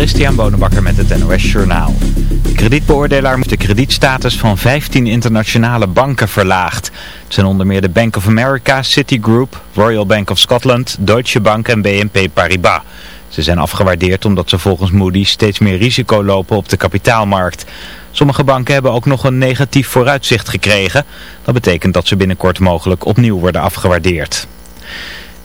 Christian Bonenbakker met het NOS Journaal. De kredietbeoordelaar moet de kredietstatus van 15 internationale banken verlaagd. Het zijn onder meer de Bank of America, Citigroup, Royal Bank of Scotland, Deutsche Bank en BNP Paribas. Ze zijn afgewaardeerd omdat ze volgens Moody's steeds meer risico lopen op de kapitaalmarkt. Sommige banken hebben ook nog een negatief vooruitzicht gekregen. Dat betekent dat ze binnenkort mogelijk opnieuw worden afgewaardeerd.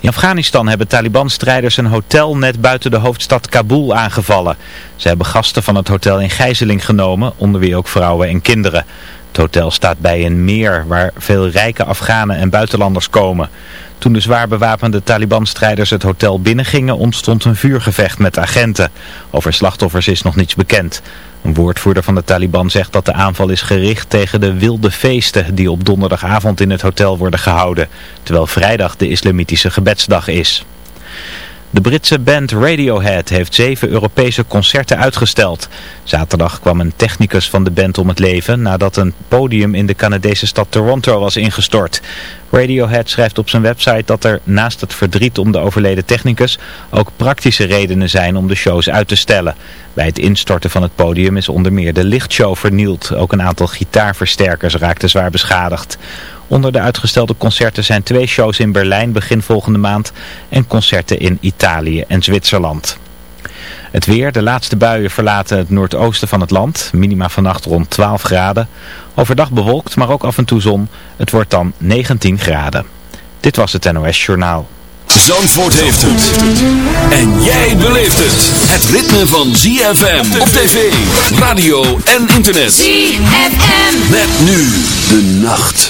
In Afghanistan hebben Taliban-strijders een hotel net buiten de hoofdstad Kabul aangevallen. Ze hebben gasten van het hotel in gijzeling genomen, onder wie ook vrouwen en kinderen. Het hotel staat bij een meer waar veel rijke Afghanen en buitenlanders komen. Toen de zwaar bewapende Taliban-strijders het hotel binnengingen ontstond een vuurgevecht met agenten. Over slachtoffers is nog niets bekend. Een woordvoerder van de Taliban zegt dat de aanval is gericht tegen de wilde feesten die op donderdagavond in het hotel worden gehouden, terwijl vrijdag de islamitische gebedsdag is. De Britse band Radiohead heeft zeven Europese concerten uitgesteld. Zaterdag kwam een technicus van de band om het leven nadat een podium in de Canadese stad Toronto was ingestort. Radiohead schrijft op zijn website dat er naast het verdriet om de overleden technicus ook praktische redenen zijn om de shows uit te stellen. Bij het instorten van het podium is onder meer de lichtshow vernield. Ook een aantal gitaarversterkers raakten zwaar beschadigd. Onder de uitgestelde concerten zijn twee shows in Berlijn begin volgende maand en concerten in Italië en Zwitserland. Het weer, de laatste buien verlaten het noordoosten van het land. Minima vannacht rond 12 graden. Overdag bewolkt, maar ook af en toe zon. Het wordt dan 19 graden. Dit was het NOS Journaal. Zandvoort heeft het. En jij beleeft het. Het ritme van ZFM op tv, radio en internet. ZFM. Met nu de nacht.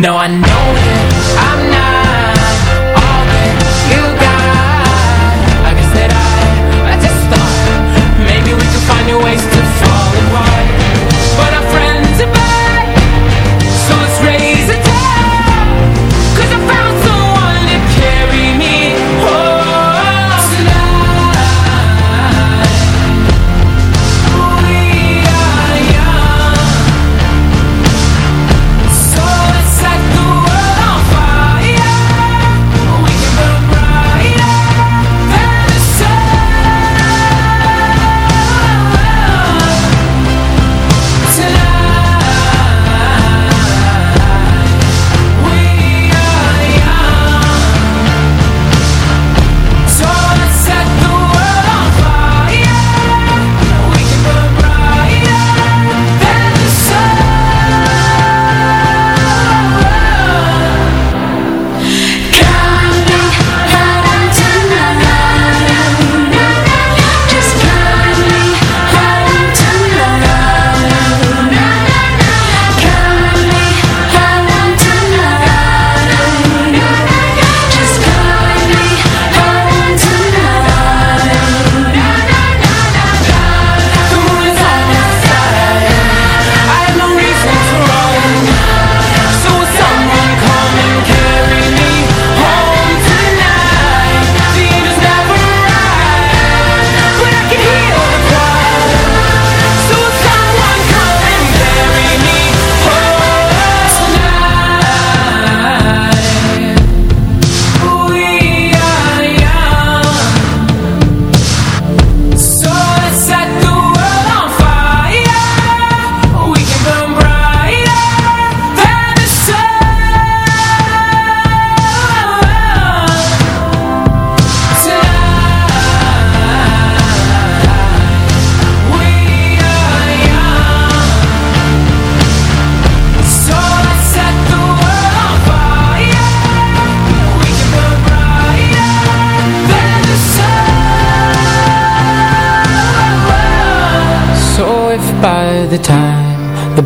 No, I know it. I'm not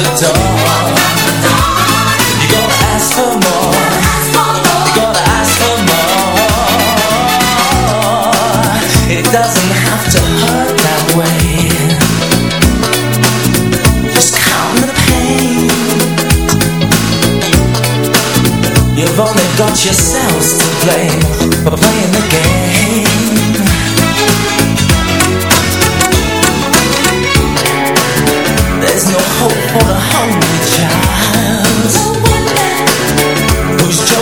the door, you gotta ask for more. You gotta ask for more. It doesn't have to hurt that way. Just count the pain. You've only got yourselves to blame for playing the game.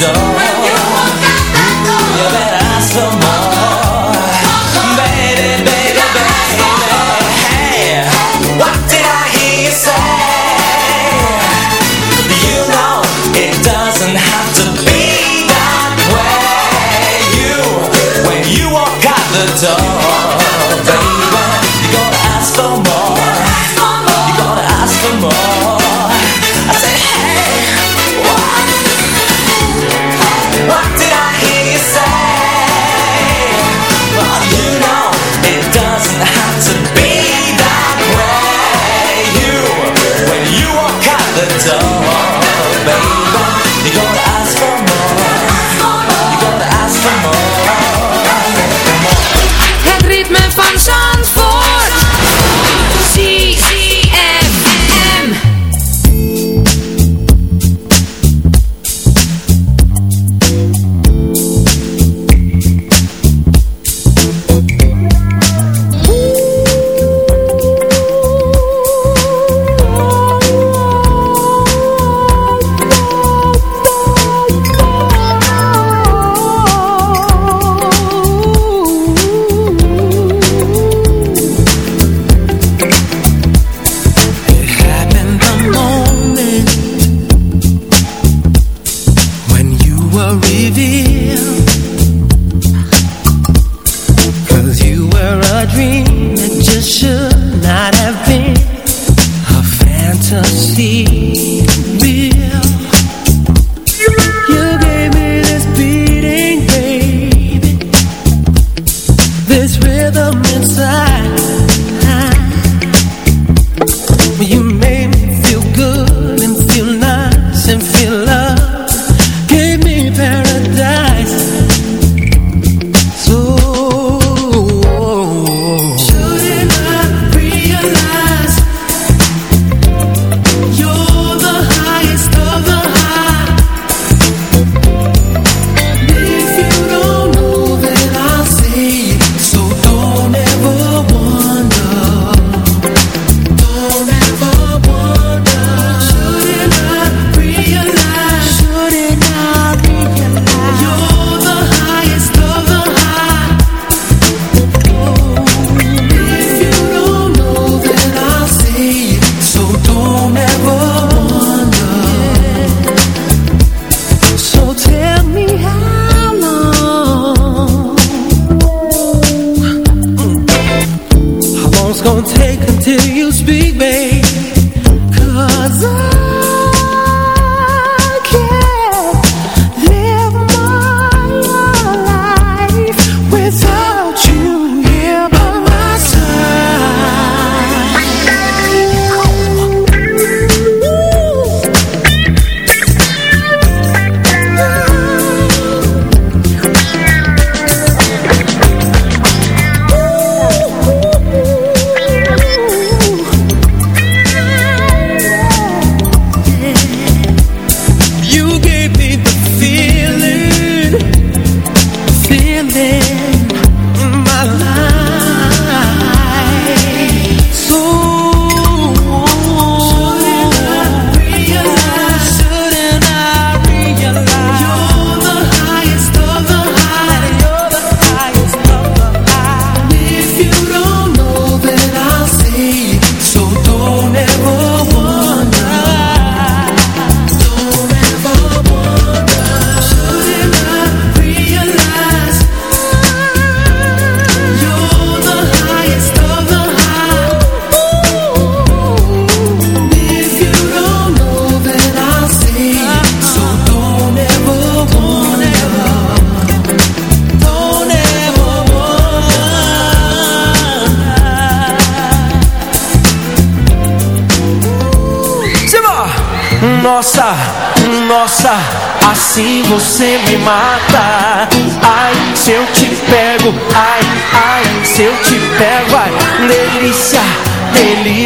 so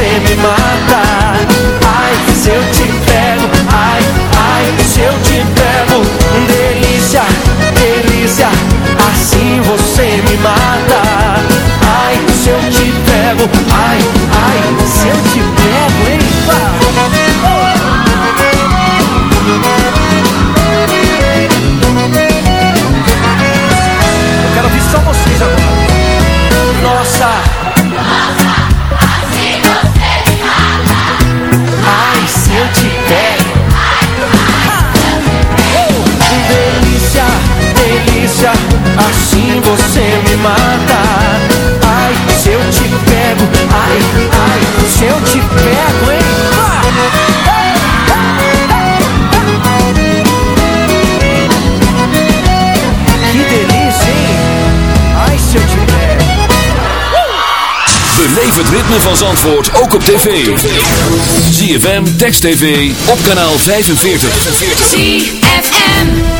Você me mata eu te pego, hein? Que delícia. Beleef het ritme van Zandvoort ook op tv. ZFM, Text TV, op kanaal 45. 45.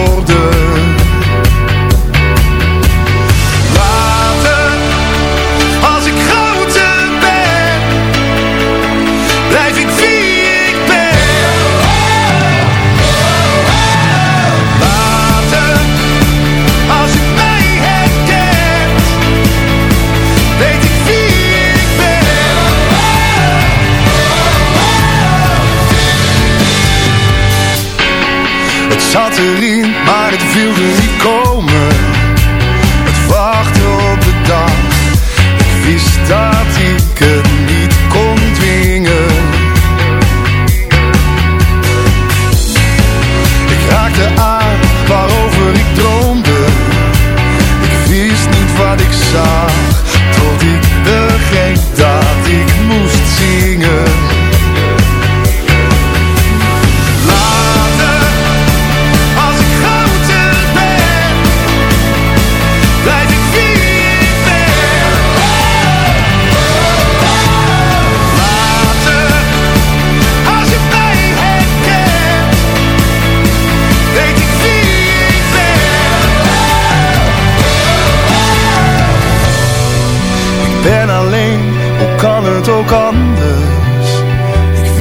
zat erin, maar het wilde niet.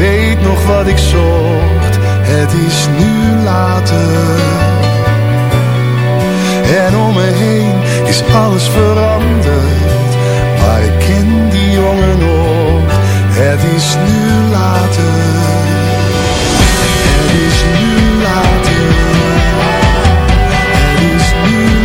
Weet nog wat ik zocht, het is nu later. En om me heen is alles veranderd. Maar ik ken die jongen nog. Het is nu later. Het is nu later. Het is nu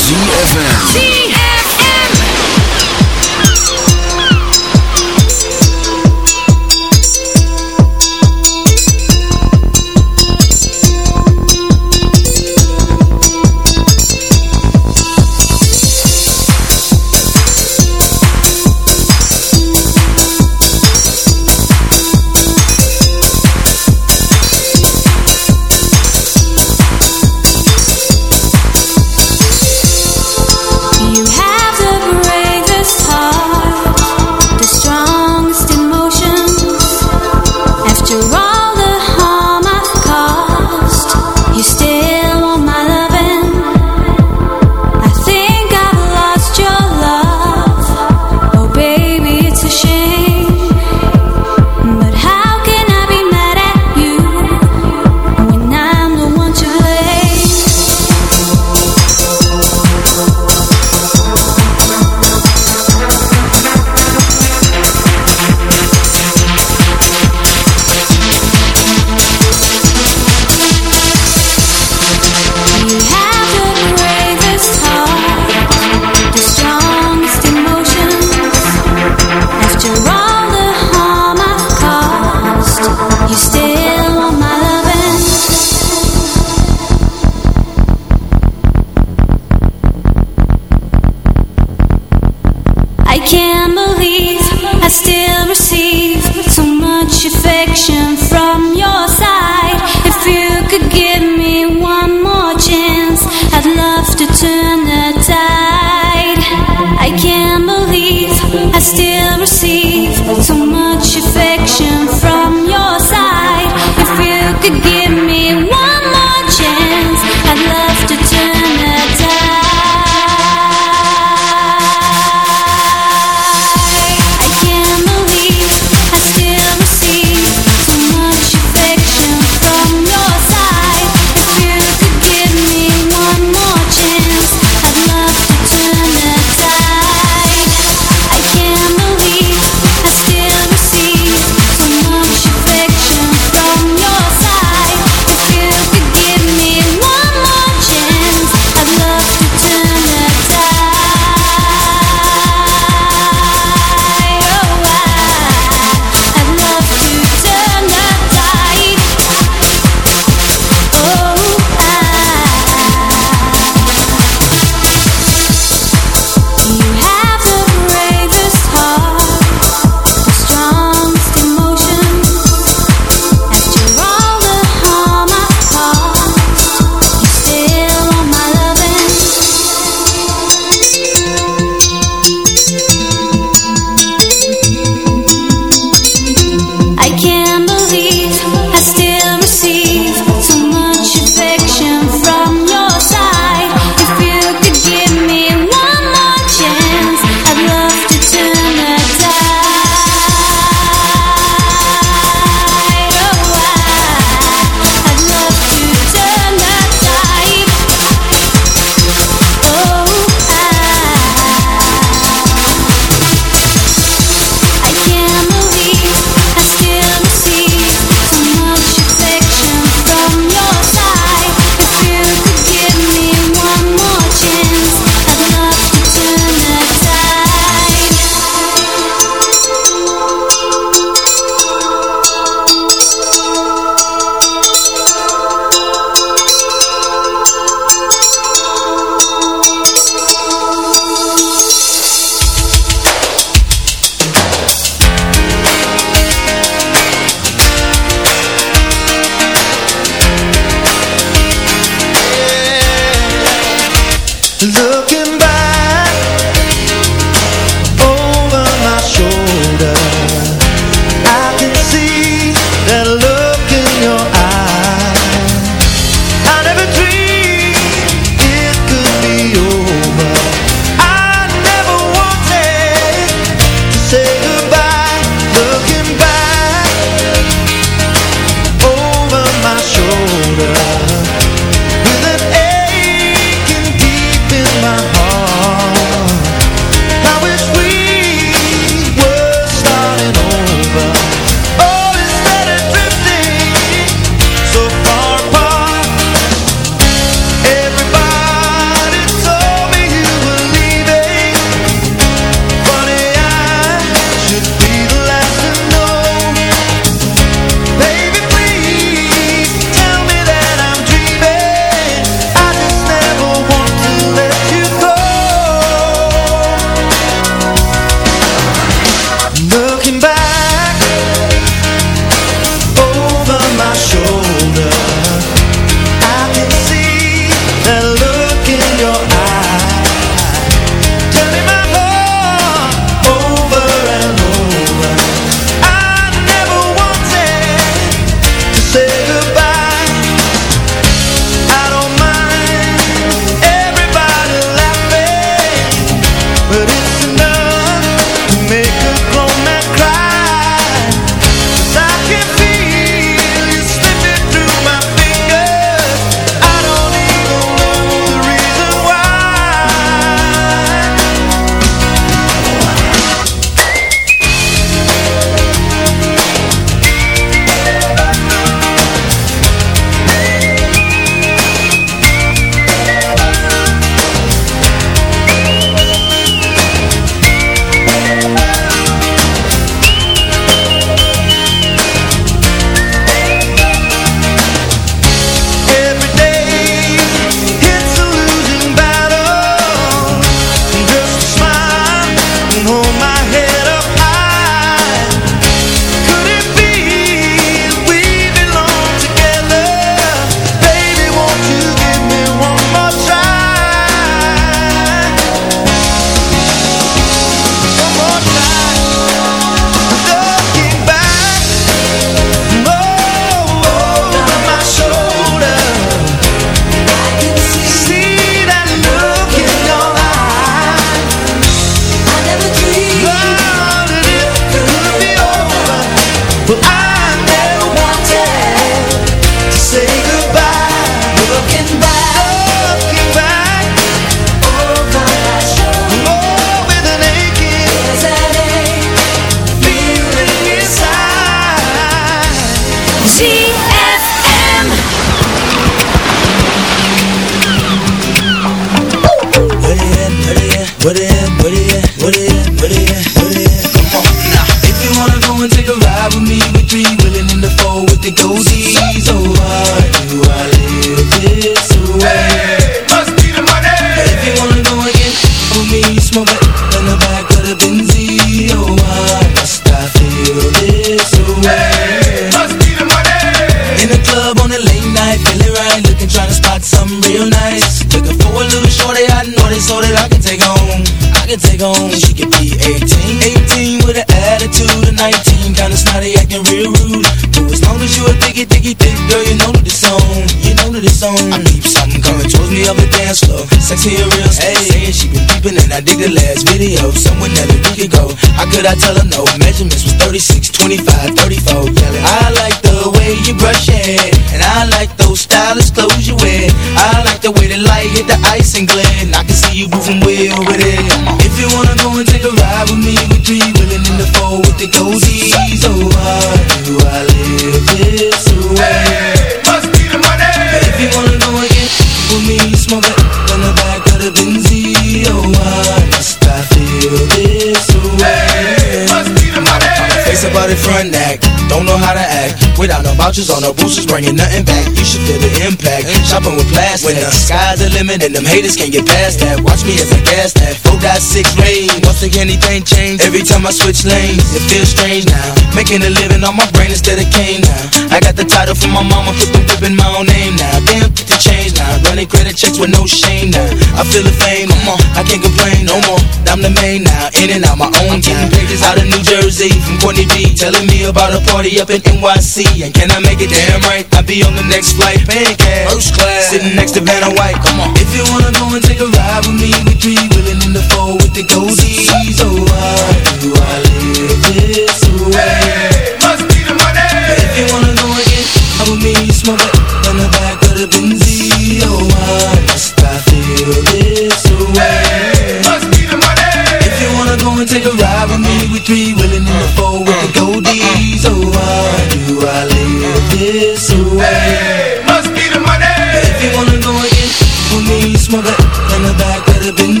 I feel this way? Must be the money. Face about it front act, don't know how to act. Without no vouchers on no boosters, bringing nothing back. You should feel the impact. Shopping with plastic. When the sky's the limit and them haters can't get past that. Watch me as I gas that. 4.6 range. Once again, anything change. Every time I switch lanes, it feels strange now. Making a living on my brain instead of cane now. I got the title from my mama, whip in my own name now. Damn, get the change now. Running credit checks with no shame now. I feel the fame, come on, I can't complain no more. I'm the main now, in and out my own time. Pages out of New Jersey from Courtney B, telling me about a party up in NYC. And can I make it damn right? I'll be on the next flight, paying cash, first class, sitting next to Vanna White. Come on, if you wanna go and take a ride with me, we three willing in the four with the goldies. Oh, why do I live this way? Must be the money. If you wanna go and get out with me, smoke it in the back of the Benzie. Oh, why must I feel this way? Must be the money. If you wanna go and take a ride with me, we three willing in the four with the goldies. Oh, why I live this way? Must be the money. If you wanna go get with me, it in the back of the.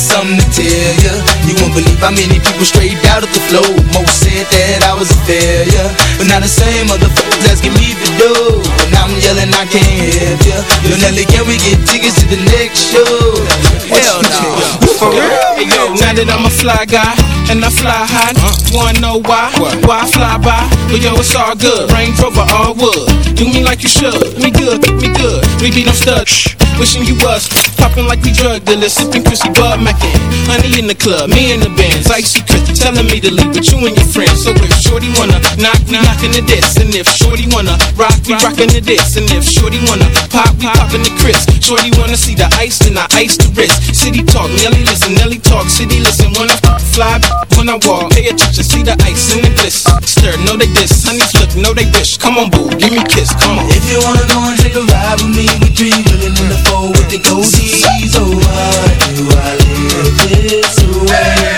Got something to tell ya. You won't believe how many people straight out of the flow. Most said that I was a failure, but now the same motherfuckers asking me to do. And I'm yelling, I can't help ya. Yo, Nelly, can we get tickets to the next show? Hell no. For real? Hey, yo, now that I'm a fly guy and I fly high, uh. wanna know why? Why I fly by? But yo, it's all good. Range Rover, all wood. Do me like you should. Me good, me good. We be them studs. Wishing you was popping like we drug dealers, sipping Chrissy Bud Mackin. Honey in the club, me in the bands, icy Chris telling me to leave with you and your friends. So if Shorty wanna knock, we knockin' the this, and if Shorty wanna rock, we rockin' the this, and if Shorty wanna pop, we poppin' the Chris. Shorty wanna see the ice, then I ice the wrist. City talk, Nelly listen, Nelly talk, city listen. When I fly, when I walk, pay attention, see the ice in the bliss. Stir, know they diss, honey flip, know they wish. Come on, boo, give me a kiss, come on. If you wanna go and take a ride with me, we three willing in the four with the goldies. Oh, why do I live this way?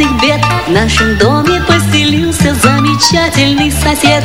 разных бед. В нашем доме поселился замечательный сосед.